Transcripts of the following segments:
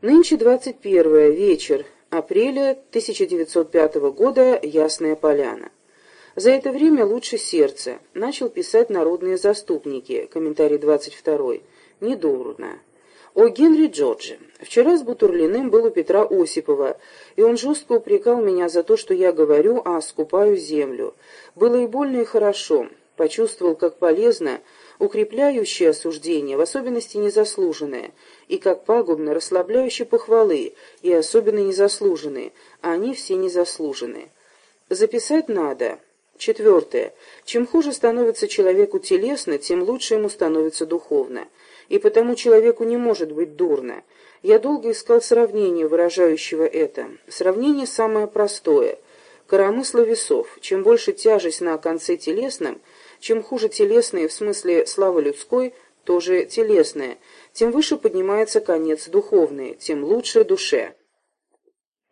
Нынче 21 вечер апреля 1905 года, Ясная Поляна. За это время лучше сердце. Начал писать народные заступники. Комментарий 22. Недурно. О Генри Джорджи. Вчера с Бутурлиным был у Петра Осипова, и он жестко упрекал меня за то, что я говорю, а скупаю землю. Было и больно, и хорошо. Почувствовал, как полезно, укрепляющее осуждение, в особенности незаслуженное, и как пагубно расслабляющие похвалы, и особенно незаслуженные, а они все незаслуженные. Записать надо. Четвертое. Чем хуже становится человеку телесно, тем лучше ему становится духовно. И потому человеку не может быть дурно. Я долго искал сравнение, выражающего это. Сравнение самое простое. Коромысло весов. Чем больше тяжесть на конце телесном, чем хуже телесное в смысле славы людской, тоже телесное, тем выше поднимается конец духовный, тем лучше душе.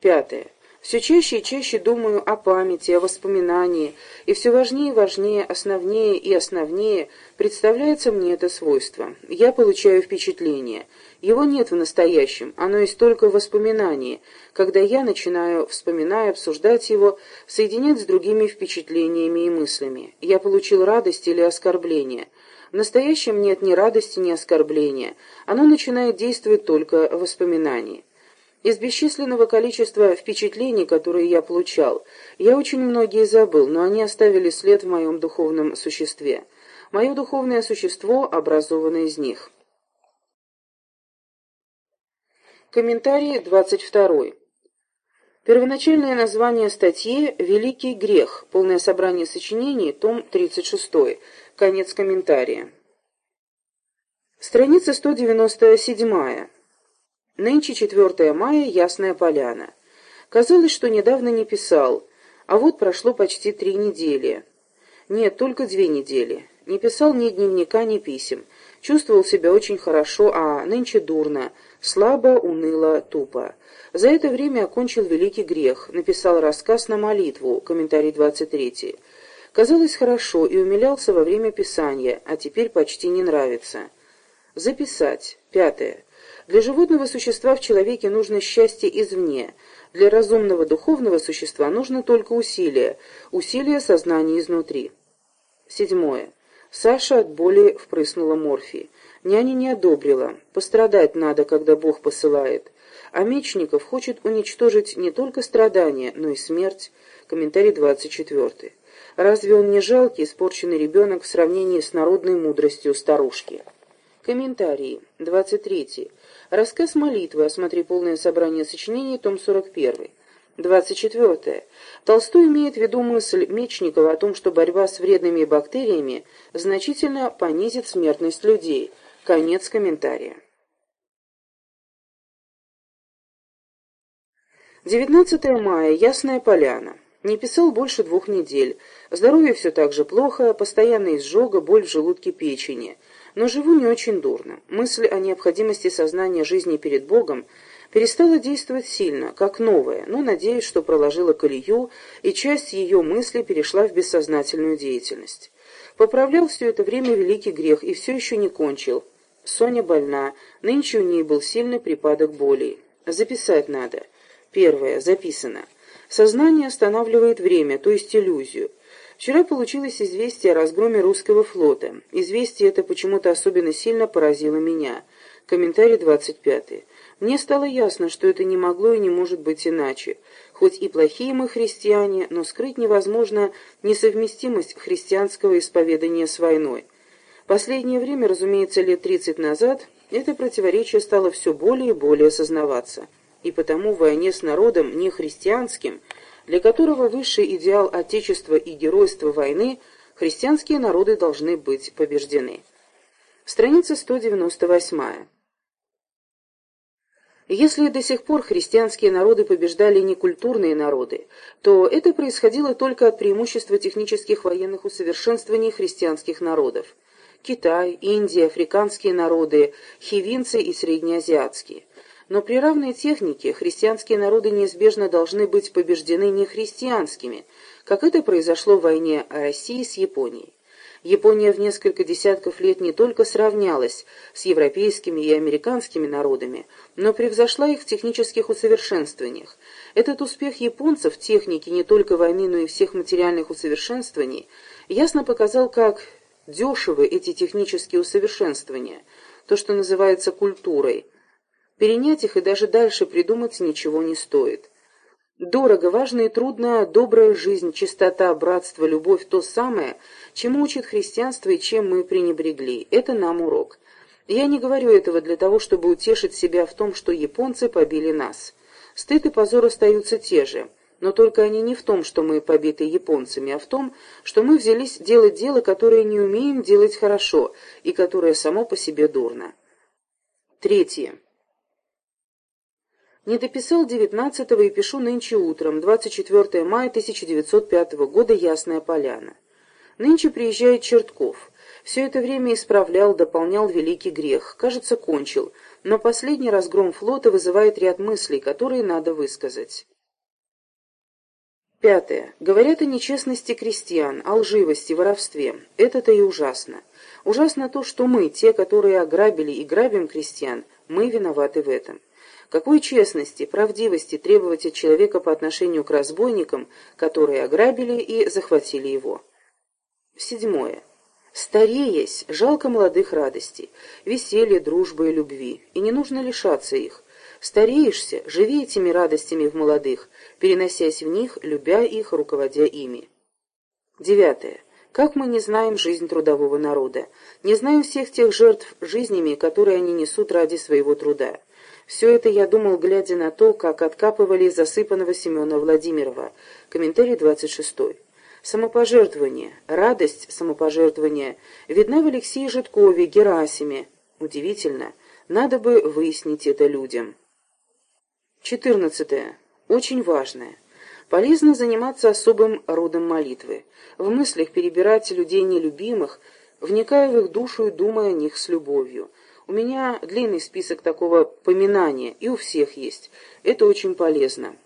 Пятое. Все чаще и чаще думаю о памяти, о воспоминании, и все важнее и важнее, основнее и основнее представляется мне это свойство. Я получаю впечатление. Его нет в настоящем, оно есть только в воспоминании, когда я начинаю, вспоминая, обсуждать его, соединять с другими впечатлениями и мыслями. Я получил радость или оскорбление. В настоящем нет ни радости, ни оскорбления. Оно начинает действовать только в воспоминании. Из бесчисленного количества впечатлений, которые я получал, я очень многие забыл, но они оставили след в моем духовном существе. Мое духовное существо образовано из них. Комментарий 22. Первоначальное название статьи «Великий грех», полное собрание сочинений, том 36, конец комментария. Страница 197. Нынче 4 мая, Ясная Поляна. Казалось, что недавно не писал, а вот прошло почти три недели. Нет, только две недели. Не писал ни дневника, ни писем. Чувствовал себя очень хорошо, а нынче дурно, слабо, уныло, тупо. За это время окончил великий грех, написал рассказ на молитву, комментарий 23. Казалось хорошо и умилялся во время писания, а теперь почти не нравится. Записать. Пятое. Для животного существа в человеке нужно счастье извне, для разумного духовного существа нужно только усилие, усилие сознания изнутри. Седьмое. Саша от боли впрыснула морфий. Няня не одобрила. Пострадать надо, когда Бог посылает. А Мечников хочет уничтожить не только страдания, но и смерть. Комментарий 24. Разве он не жалкий, испорченный ребенок в сравнении с народной мудростью старушки? Комментарии. 23. Рассказ молитвы. Осмотри полное собрание сочинений, том 41. 24. Толстой имеет в виду мысль Мечникова о том, что борьба с вредными бактериями значительно понизит смертность людей. Конец комментария. 19 мая. Ясная поляна. Не писал больше двух недель. Здоровье все так же плохо, постоянная изжога, боль в желудке печени но живу не очень дурно. Мысль о необходимости сознания жизни перед Богом перестала действовать сильно, как новая, но надеюсь, что проложила колею, и часть ее мысли перешла в бессознательную деятельность. Поправлял все это время великий грех и все еще не кончил. Соня больна, нынче у ней был сильный припадок боли. Записать надо. Первое. Записано. Сознание останавливает время, то есть иллюзию. Вчера получилось известие о разгроме русского флота. Известие это почему-то особенно сильно поразило меня. Комментарий 25. Мне стало ясно, что это не могло и не может быть иначе. Хоть и плохие мы христиане, но скрыть невозможно несовместимость христианского исповедания с войной. Последнее время, разумеется, лет 30 назад, это противоречие стало все более и более осознаваться. И потому в войне с народом нехристианским – для которого высший идеал Отечества и геройства войны, христианские народы должны быть побеждены. Страница 198. Если до сих пор христианские народы побеждали некультурные народы, то это происходило только от преимущества технических военных усовершенствований христианских народов. Китай, Индия, африканские народы, хивинцы и среднеазиатские – но при равной технике христианские народы неизбежно должны быть побеждены не христианскими, как это произошло в войне России с Японией. Япония в несколько десятков лет не только сравнялась с европейскими и американскими народами, но превзошла их в технических усовершенствованиях. Этот успех японцев в технике не только войны, но и всех материальных усовершенствований ясно показал, как дешевы эти технические усовершенствования, то, что называется культурой. Перенять их и даже дальше придумать ничего не стоит. Дорого, важно и трудно добрая жизнь, чистота, братство, любовь – то самое, чему учит христианство и чем мы пренебрегли. Это нам урок. Я не говорю этого для того, чтобы утешить себя в том, что японцы побили нас. Стыд и позор остаются те же, но только они не в том, что мы побиты японцами, а в том, что мы взялись делать дело, которое не умеем делать хорошо и которое само по себе дурно. Третье. Не дописал 19-го и пишу нынче утром, 24 мая 1905 года, Ясная Поляна. Нынче приезжает Чертков. Все это время исправлял, дополнял великий грех. Кажется, кончил. Но последний разгром флота вызывает ряд мыслей, которые надо высказать. Пятое. Говорят о нечестности крестьян, о лживости, воровстве. Это-то и ужасно. Ужасно то, что мы, те, которые ограбили и грабим крестьян, мы виноваты в этом. Какой честности, правдивости требовать от человека по отношению к разбойникам, которые ограбили и захватили его? Седьмое. Стареясь, жалко молодых радостей, веселья, дружбы и любви, и не нужно лишаться их. Стареешься, живи этими радостями в молодых, переносясь в них, любя их, руководя ими. Девятое. Как мы не знаем жизнь трудового народа, не знаем всех тех жертв жизнями, которые они несут ради своего труда. Все это я думал, глядя на то, как откапывали засыпанного Семена Владимирова. Комментарий 26. Самопожертвование, радость самопожертвования видна в Алексее Житкове, Герасиме. Удивительно, надо бы выяснить это людям. 14. Очень важное. Полезно заниматься особым родом молитвы. В мыслях перебирать людей нелюбимых, вникая в их душу и думая о них с любовью. У меня длинный список такого поминания, и у всех есть. Это очень полезно.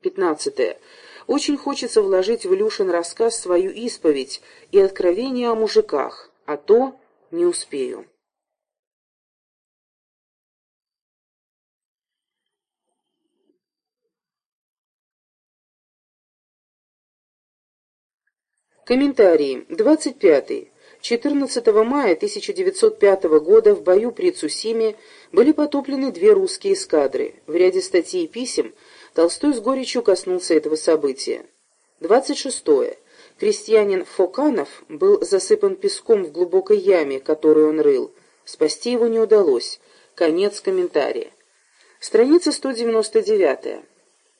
Пятнадцатое. Очень хочется вложить в Илюшин рассказ свою исповедь и откровение о мужиках, а то не успею. Комментарии. Двадцать пятый. 14 мая 1905 года в бою при Цусиме были потоплены две русские эскадры. В ряде статей и писем Толстой с горечью коснулся этого события. 26. Крестьянин Фоканов был засыпан песком в глубокой яме, которую он рыл. Спасти его не удалось. Конец комментария. Страница 199.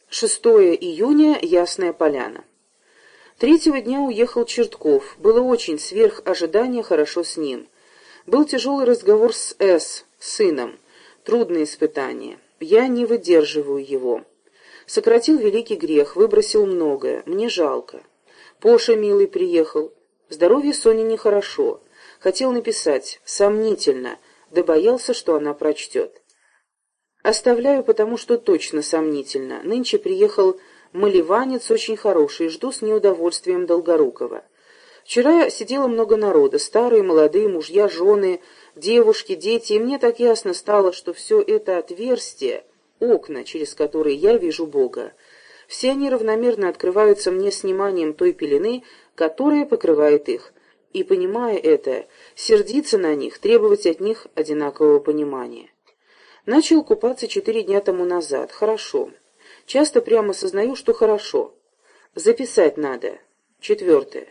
6 июня. Ясная поляна. Третьего дня уехал Чертков. Было очень сверх ожидания хорошо с ним. Был тяжелый разговор с С, сыном. Трудное испытание. Я не выдерживаю его. Сократил великий грех, выбросил многое. Мне жалко. Поша, милый, приехал. Здоровье Сони нехорошо. Хотел написать «сомнительно», да боялся, что она прочтет. Оставляю, потому что точно сомнительно. Нынче приехал Маливанец очень хороший, жду с неудовольствием Долгорукова. Вчера сидело много народа, старые, молодые, мужья, жены, девушки, дети, и мне так ясно стало, что все это отверстие, окна, через которые я вижу Бога. Все они равномерно открываются мне сниманием той пелены, которая покрывает их. И, понимая это, сердиться на них, требовать от них одинакового понимания. Начал купаться четыре дня тому назад. Хорошо. Часто прямо сознаю, что хорошо. Записать надо. Четвертое.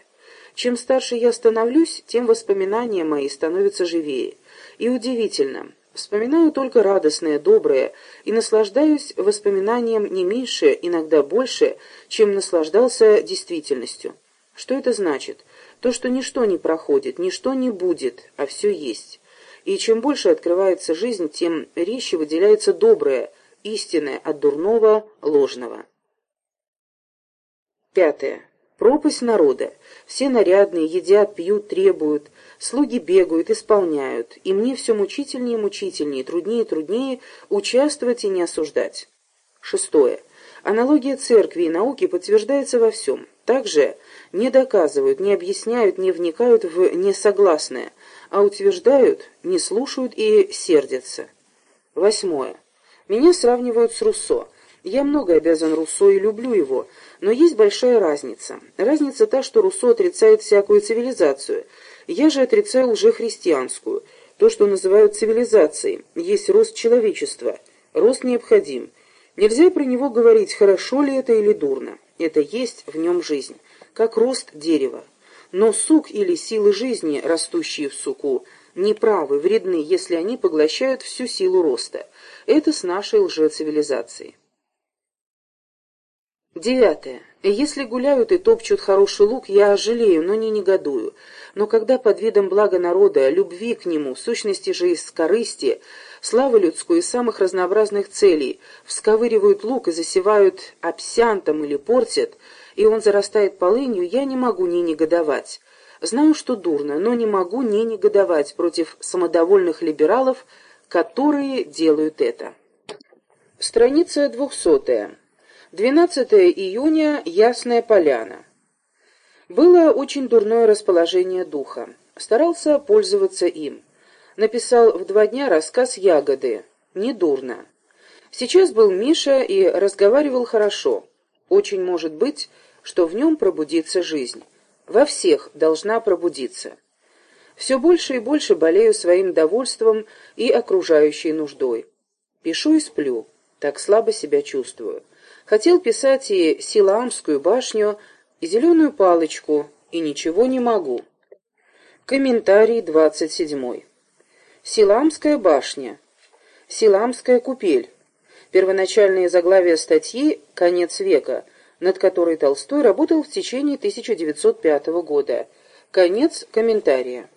Чем старше я становлюсь, тем воспоминания мои становятся живее. И удивительно, вспоминаю только радостное, доброе, и наслаждаюсь воспоминанием не меньше, иногда больше, чем наслаждался действительностью. Что это значит? То, что ничто не проходит, ничто не будет, а все есть. И чем больше открывается жизнь, тем резче выделяется доброе – истинное от дурного, ложного. Пятое. Пропасть народа. Все нарядные, едят, пьют, требуют. Слуги бегают, исполняют. И мне все мучительнее и мучительнее, труднее и труднее участвовать и не осуждать. Шестое. Аналогия церкви и науки подтверждается во всем. Также не доказывают, не объясняют, не вникают в несогласное, а утверждают, не слушают и сердятся. Восьмое. Меня сравнивают с Руссо. Я много обязан Руссо и люблю его, но есть большая разница. Разница та, что Руссо отрицает всякую цивилизацию. Я же отрицаю лжехристианскую. То, что называют цивилизацией, есть рост человечества. Рост необходим. Нельзя про него говорить, хорошо ли это или дурно. Это есть в нем жизнь, как рост дерева. Но сук или силы жизни, растущие в суку, неправы, вредны, если они поглощают всю силу роста. Это с нашей лжецивилизацией. Девятое. Если гуляют и топчут хороший лук, я жалею, но не негодую. Но когда под видом блага народа, любви к нему, сущности же из корысти, славы людской и самых разнообразных целей, всковыривают лук и засевают абсянтом или портят, и он зарастает полынью, я не могу не негодовать. Знаю, что дурно, но не могу не негодовать против самодовольных либералов, которые делают это. Страница двухсотая. 12 июня, Ясная Поляна. Было очень дурное расположение духа. Старался пользоваться им. Написал в два дня рассказ «Ягоды». Недурно. Сейчас был Миша и разговаривал хорошо. Очень может быть, что в нем пробудится жизнь. Во всех должна пробудиться. Все больше и больше болею своим довольством и окружающей нуждой. Пишу и сплю. Так слабо себя чувствую. Хотел писать и Силаамскую башню, и зеленую палочку, и ничего не могу. Комментарий двадцать седьмой. Силамская башня. Силамская купель. Первоначальные заглавия статьи «Конец века», над которой Толстой работал в течение 1905 года. Конец комментария.